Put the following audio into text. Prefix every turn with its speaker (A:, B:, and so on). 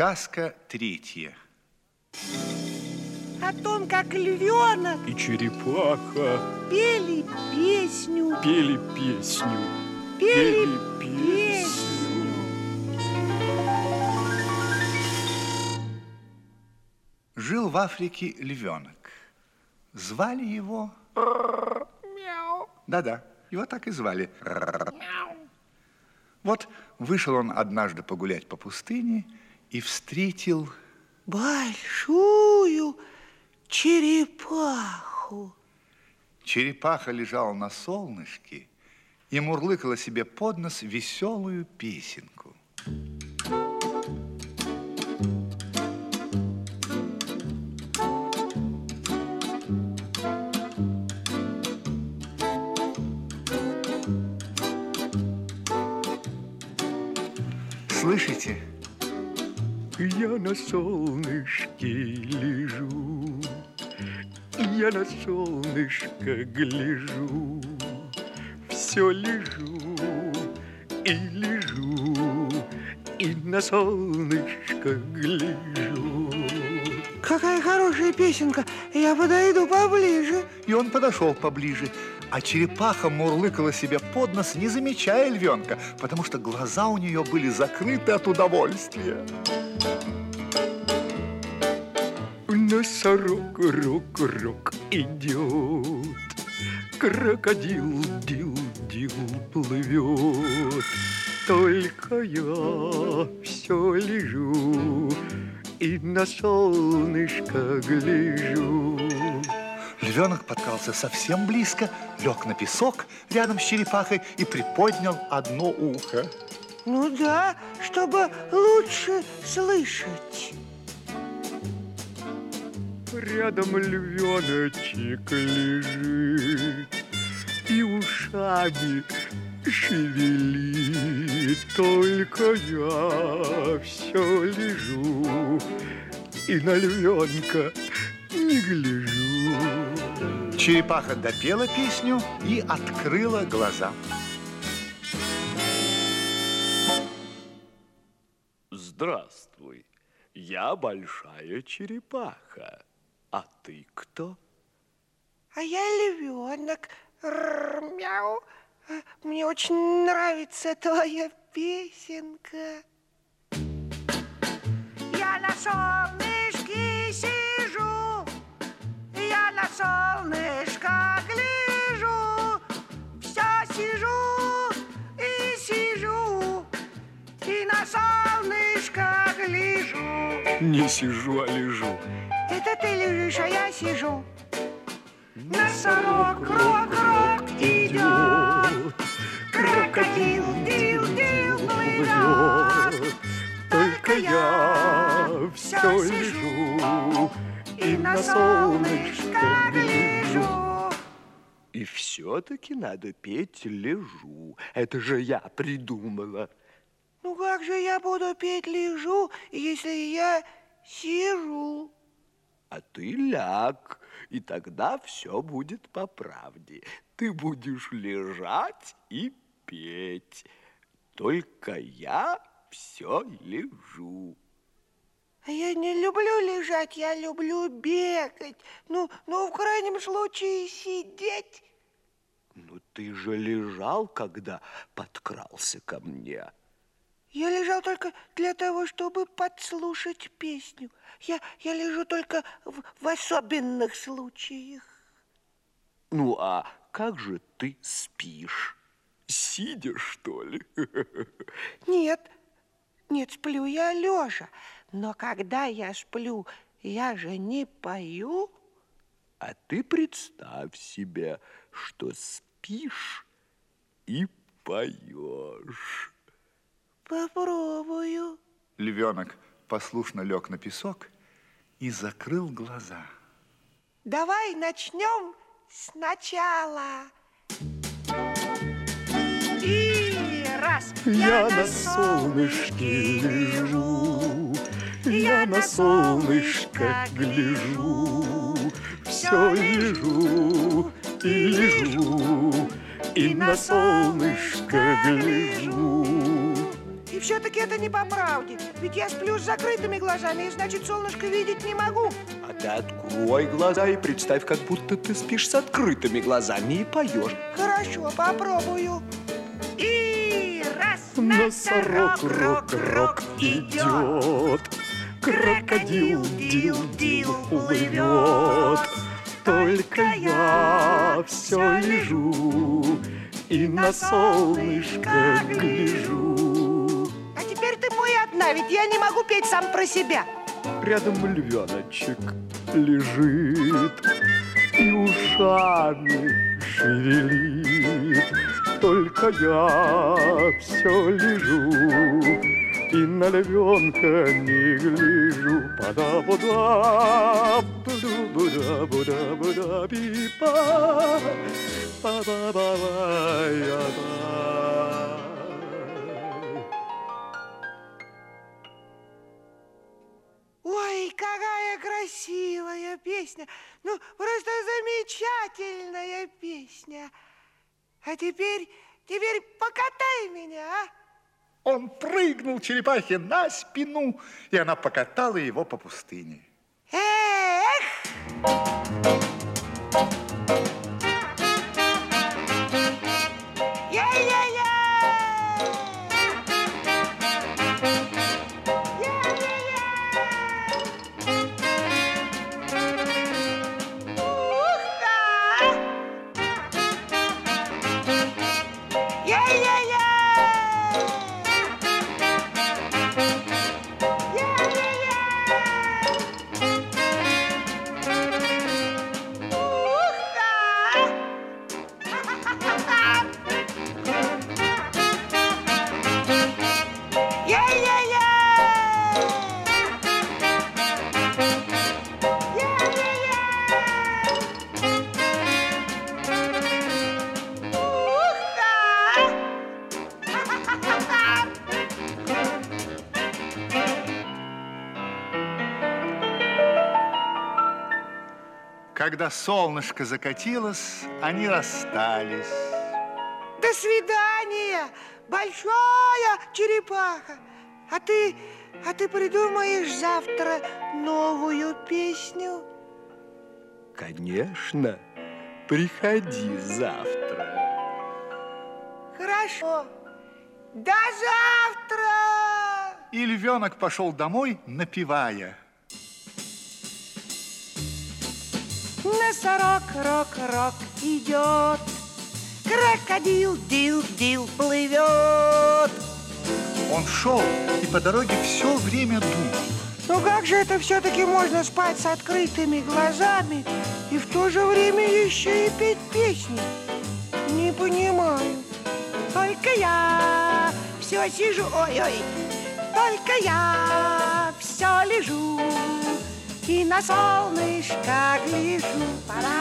A: Сказка третья.
B: О том, как львенок
C: и черепаха
B: пели песню.
C: Пели песню.
B: Пели, пели песню.
A: Жил в Африке львенок. Звали его...
B: Мяу.
A: Да-да, его так и звали. Вот вышел он однажды погулять по пустыне и встретил...
B: Большую черепаху.
A: Черепаха лежала на солнышке и мурлыкала себе под нос веселую песенку. Слышите?
C: Я на солнышке лежу, я на солнышко гляжу, все лежу и лежу, и на солнышко гляжу.
B: Какая хорошая песенка. Я подойду поближе.
A: И он подошел поближе, а черепаха мурлыкала себе под нос, не замечая львенка, потому что глаза у нее были закрыты от удовольствия.
C: Носорог, рок, рок идет, Крокодил, дил, дил плывет. Только я все лежу и на солнышко гляжу.
A: Львенок подкрался совсем близко, лег на песок рядом с черепахой и приподнял одно ухо.
B: Ну да, чтобы лучше слышать.
C: Рядом львеночек лежит и ушами шевелит. Только я все лежу и на львенка не гляжу.
A: Черепаха допела песню и открыла глаза.
C: Здравствуй, я большая черепаха. А ты кто?
B: А я львенок. Р мяу. Мне очень нравится твоя песенка. Я на солнышке сижу,
C: Не сижу, а лежу.
B: Это ты лежишь, а я сижу. Носорог, крок, крок идет, крокодил, дил, дил плывет.
C: Только я все лежу и на солнышко гляжу. И все-таки надо петь «Лежу». Это же я придумала.
B: Ну как же я буду петь лежу, если я сижу?
C: А ты ляг, и тогда все будет по правде. Ты будешь лежать и петь. Только я все лежу.
B: А я не люблю лежать, я люблю бегать. Ну, ну, в крайнем случае сидеть.
C: Ну, ты же лежал, когда подкрался ко мне.
B: Я лежал только для того, чтобы подслушать песню. Я, я лежу только в, в особенных случаях.
C: Ну, а как же ты спишь? Сидя, что ли?
B: Нет, нет, сплю я лежа. Но когда я сплю, я же не пою.
C: А ты представь себе, что спишь и поешь.
B: Попробую.
A: Львенок послушно лег на песок и закрыл глаза.
B: Давай начнем сначала. И раз.
C: Я на солнышке лежу, я на солнышко гляжу, все лежу и лежу, и на солнышко гляжу.
B: И все-таки это не по правде. Ведь я сплю с закрытыми глазами, и значит, солнышко видеть не могу.
C: А ты открой глаза и представь, как будто ты спишь с открытыми глазами и поешь.
B: Хорошо, попробую. И раз,
C: Носорог, рок, рок идет, Крокодил, дил, дил плывет. Только я все лежу И на солнышко гляжу.
B: Ведь я не могу петь сам про себя.
C: Рядом львеночек лежит И ушами шевелит. Только я все лежу И на львенка не гляжу. Пада буда буда буда буда буда бипа па ба ба ба я ба
B: красивая песня. Ну, просто замечательная песня. А теперь, теперь покатай меня, а?
A: Он прыгнул черепахе на спину, и она покатала его по пустыне.
B: Эх!
A: Когда солнышко закатилось, они расстались.
B: До свидания, большая черепаха. А ты, а ты придумаешь завтра новую песню?
C: Конечно, приходи завтра.
B: Хорошо. До завтра!
A: И львенок пошел домой, напевая.
B: Носорог, рок-рок идет, Крокодил, дил-дил плывет.
A: Он шел и по дороге все время думал.
B: Ну как же это все-таки можно спать с открытыми глазами и в то же время еще и петь песни? Не понимаю. Только я все сижу, ой-ой, только я все лежу и на гляжу. Пара-пара,